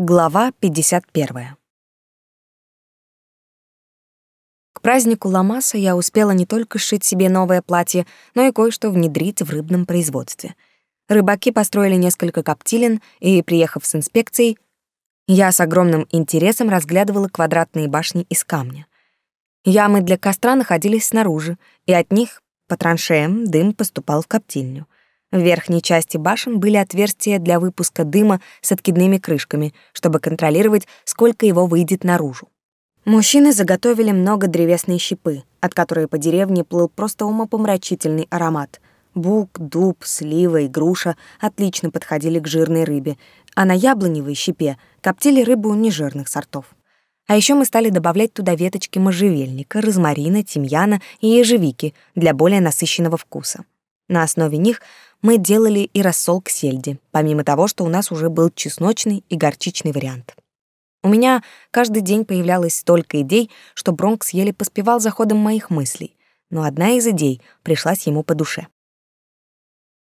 Глава 51. К празднику Ламаса я успела не только сшить себе новое платье, но и кое-что внедрить в рыбном производстве. Рыбаки построили несколько коптилен, и, приехав с инспекцией, я с огромным интересом разглядывала квадратные башни из камня. Ямы для костра находились снаружи, и от них по траншеям дым поступал в коптильню — в верхней части башен были отверстия для выпуска дыма с откидными крышками, чтобы контролировать, сколько его выйдет наружу. Мужчины заготовили много древесной щепы, от которой по деревне плыл просто умопомрачительный аромат. Бук, дуб, слива и груша отлично подходили к жирной рыбе, а на яблоневой щепе коптили рыбу нежирных сортов. А еще мы стали добавлять туда веточки можжевельника, розмарина, тимьяна и ежевики для более насыщенного вкуса. На основе них мы делали и рассол к сельди, помимо того, что у нас уже был чесночный и горчичный вариант. У меня каждый день появлялось столько идей, что Бронкс еле поспевал за ходом моих мыслей, но одна из идей пришлась ему по душе.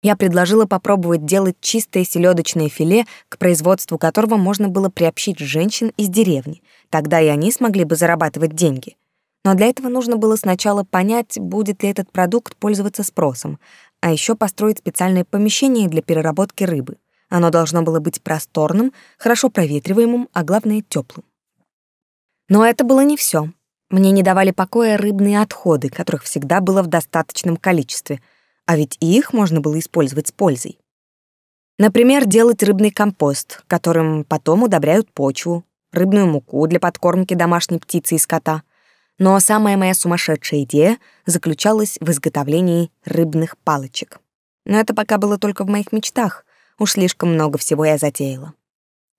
Я предложила попробовать делать чистое селедочное филе, к производству которого можно было приобщить женщин из деревни. Тогда и они смогли бы зарабатывать деньги. Но для этого нужно было сначала понять, будет ли этот продукт пользоваться спросом, а еще построить специальное помещение для переработки рыбы. Оно должно было быть просторным, хорошо проветриваемым, а главное теплым. Но это было не все. Мне не давали покоя рыбные отходы, которых всегда было в достаточном количестве, а ведь и их можно было использовать с пользой. Например, делать рыбный компост, которым потом удобряют почву, рыбную муку для подкормки домашней птицы и скота — но самая моя сумасшедшая идея заключалась в изготовлении рыбных палочек. Но это пока было только в моих мечтах. Уж слишком много всего я затеяла.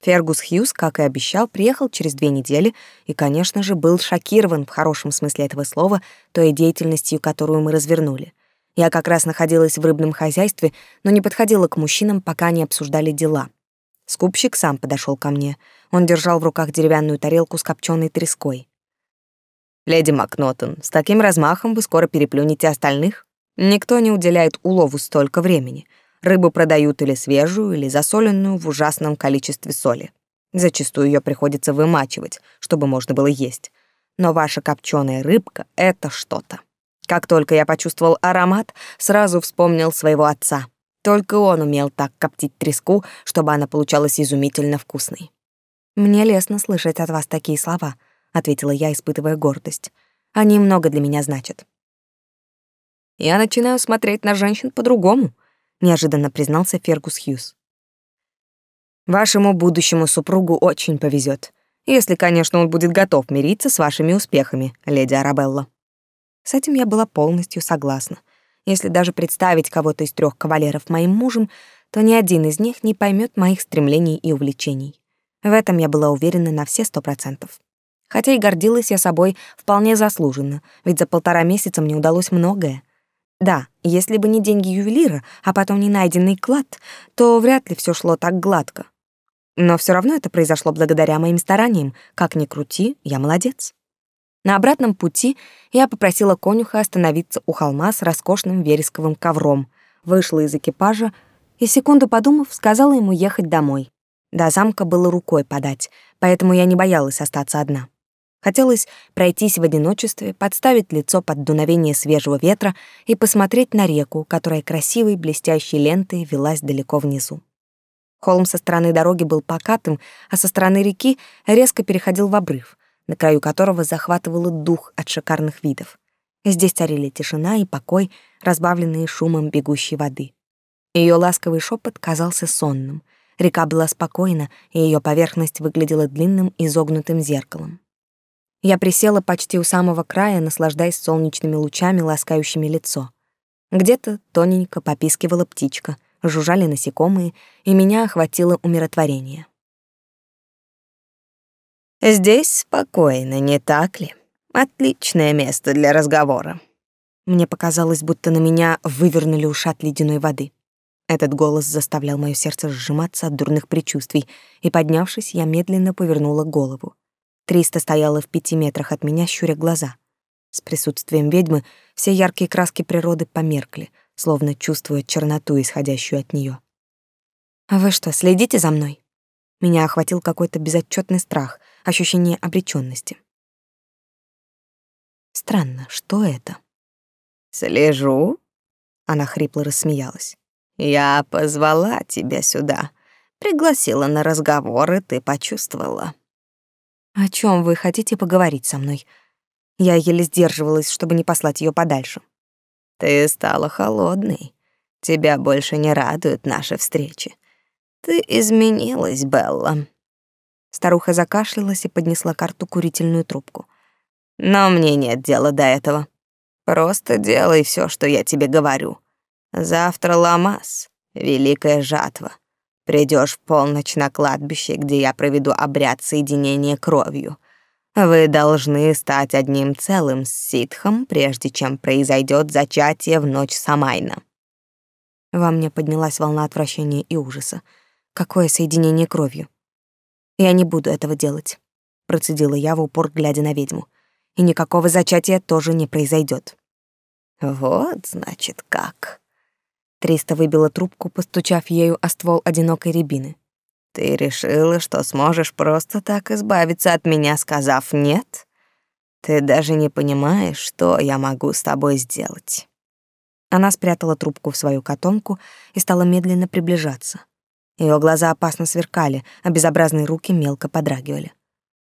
Фергус Хьюз, как и обещал, приехал через две недели и, конечно же, был шокирован в хорошем смысле этого слова той деятельностью, которую мы развернули. Я как раз находилась в рыбном хозяйстве, но не подходила к мужчинам, пока они обсуждали дела. Скупщик сам подошел ко мне. Он держал в руках деревянную тарелку с копченой треской. Леди Макнотон, с таким размахом вы скоро переплюнете остальных. Никто не уделяет улову столько времени. Рыбу продают или свежую, или засоленную в ужасном количестве соли. Зачастую ее приходится вымачивать, чтобы можно было есть. Но ваша копченая рыбка — это что-то. Как только я почувствовал аромат, сразу вспомнил своего отца. Только он умел так коптить треску, чтобы она получалась изумительно вкусной. Мне лестно слышать от вас такие слова — ответила я, испытывая гордость. Они много для меня значат. Я начинаю смотреть на женщин по-другому, неожиданно признался Фергус Хьюз. Вашему будущему супругу очень повезет, если, конечно, он будет готов мириться с вашими успехами, леди Арабелла. С этим я была полностью согласна. Если даже представить кого-то из трех кавалеров моим мужем, то ни один из них не поймет моих стремлений и увлечений. В этом я была уверена на все сто процентов. Хотя и гордилась я собой вполне заслуженно, ведь за полтора месяца мне удалось многое. Да, если бы не деньги ювелира, а потом не найденный клад, то вряд ли все шло так гладко. Но все равно это произошло благодаря моим стараниям. Как ни крути, я молодец. На обратном пути я попросила конюха остановиться у холма с роскошным вересковым ковром, вышла из экипажа и, секунду подумав, сказала ему ехать домой. До замка было рукой подать, поэтому я не боялась остаться одна. Хотелось пройтись в одиночестве, подставить лицо под дуновение свежего ветра и посмотреть на реку, которая красивой блестящей лентой велась далеко внизу. Холм со стороны дороги был покатым, а со стороны реки резко переходил в обрыв, на краю которого захватывало дух от шикарных видов. Здесь царили тишина и покой, разбавленные шумом бегущей воды. Ее ласковый шепот казался сонным. Река была спокойна, и ее поверхность выглядела длинным изогнутым зеркалом. Я присела почти у самого края, наслаждаясь солнечными лучами, ласкающими лицо. Где-то тоненько попискивала птичка, жужжали насекомые, и меня охватило умиротворение. «Здесь спокойно, не так ли? Отличное место для разговора». Мне показалось, будто на меня вывернули ушат ледяной воды. Этот голос заставлял мое сердце сжиматься от дурных предчувствий, и, поднявшись, я медленно повернула голову. Триста стояла в пяти метрах от меня, щуря глаза. С присутствием ведьмы все яркие краски природы померкли, словно чувствуя черноту, исходящую от нее. «А вы что, следите за мной?» Меня охватил какой-то безотчетный страх, ощущение обречённости. Странно, что это? Слежу? Она хрипло рассмеялась. Я позвала тебя сюда, пригласила на разговор, и ты почувствовала. О чем вы хотите поговорить со мной? Я еле сдерживалась, чтобы не послать ее подальше. Ты стала холодной. Тебя больше не радуют наши встречи. Ты изменилась, Белла. Старуха закашлялась и поднесла карту курительную трубку. Но мне нет дела до этого. Просто делай все, что я тебе говорю. Завтра ламас, великая жатва. Придешь в полночь на кладбище, где я проведу обряд соединения кровью. Вы должны стать одним целым с ситхом, прежде чем произойдет зачатие в ночь Самайна. Во мне поднялась волна отвращения и ужаса. Какое соединение кровью? Я не буду этого делать, процедила я в упор, глядя на ведьму. И никакого зачатия тоже не произойдет. Вот, значит, как. Триста выбила трубку, постучав ею о ствол одинокой рябины. «Ты решила, что сможешь просто так избавиться от меня, сказав «нет»? Ты даже не понимаешь, что я могу с тобой сделать». Она спрятала трубку в свою котомку и стала медленно приближаться. Ее глаза опасно сверкали, а безобразные руки мелко подрагивали.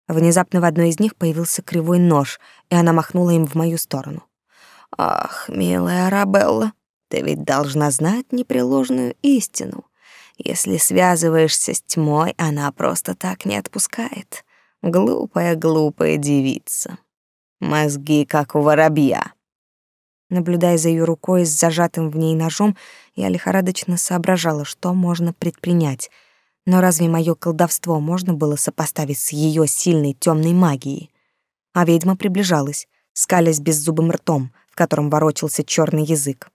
Внезапно в одной из них появился кривой нож, и она махнула им в мою сторону. «Ах, милая Арабелла, ты ведь должна знать непреложную истину. Если связываешься с тьмой, она просто так не отпускает. Глупая-глупая девица. Мозги, как у воробья. Наблюдая за ее рукой с зажатым в ней ножом, я лихорадочно соображала, что можно предпринять. Но разве мое колдовство можно было сопоставить с ее сильной темной магией? А ведьма приближалась, скалясь беззубым ртом, в котором ворочался черный язык.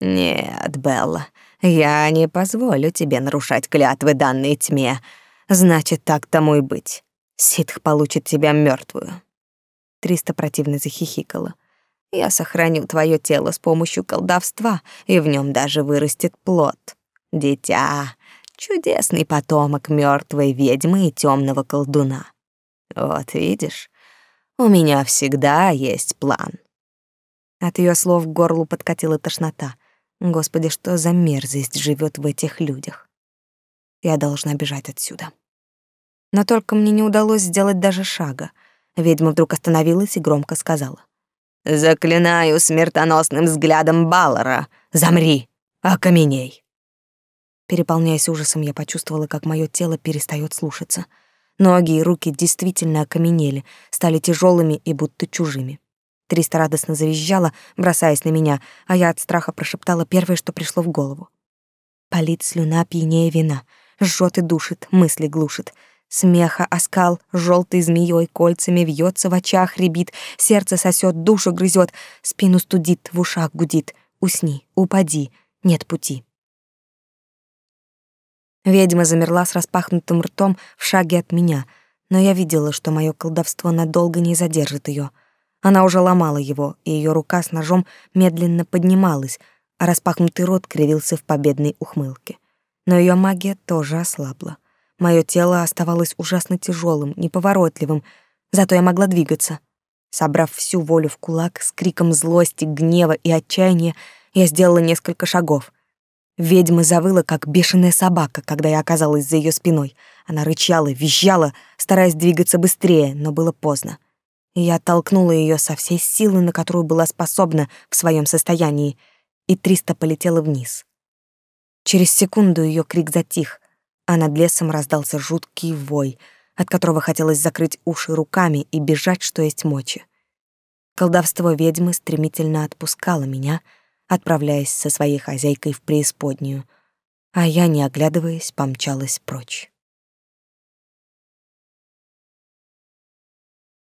«Нет, Белла, я не позволю тебе нарушать клятвы данной тьме. Значит, так тому и быть. Ситх получит тебя мертвую. Триста противно захихикала. Я сохраню твое тело с помощью колдовства, и в нем даже вырастет плод. Дитя, чудесный потомок мертвой ведьмы и темного колдуна. Вот видишь, у меня всегда есть план. От ее слов к горлу подкатила тошнота — Господи, что за мерзость живет в этих людях? Я должна бежать отсюда. Но только мне не удалось сделать даже шага. Ведьма вдруг остановилась и громко сказала. «Заклинаю смертоносным взглядом Баллара! Замри! Окаменей!» Переполняясь ужасом, я почувствовала, как мое тело перестает слушаться. Ноги и руки действительно окаменели, стали тяжелыми и будто чужими. Триста радостно завизжала, бросаясь на меня, а я от страха прошептала первое, что пришло в голову. Палит слюна пьянее вина, жжет и душит, мысли глушит. Смеха оскал желтой змеей кольцами вьется в очах, ребит, сердце сосет, душу грызет, спину студит, в ушах гудит. Усни, упади, нет пути. Ведьма замерла с распахнутым ртом в шаге от меня, но я видела, что мое колдовство надолго не задержит ее. Она уже ломала его, и ее рука с ножом медленно поднималась, а распахнутый рот кривился в победной ухмылке. Но ее магия тоже ослабла. Мое тело оставалось ужасно тяжелым, неповоротливым, зато я могла двигаться. Собрав всю волю в кулак, с криком злости, гнева и отчаяния, я сделала несколько шагов. Ведьма завыла, как бешеная собака, когда я оказалась за ее спиной. Она рычала, визжала, стараясь двигаться быстрее, но было поздно. Я оттолкнула ее со всей силы, на которую была способна в своем состоянии, и Триста полетела вниз. Через секунду ее крик затих, а над лесом раздался жуткий вой, от которого хотелось закрыть уши руками и бежать, что есть мочи. Колдовство ведьмы стремительно отпускало меня, отправляясь со своей хозяйкой в преисподнюю, а я, не оглядываясь, помчалась прочь.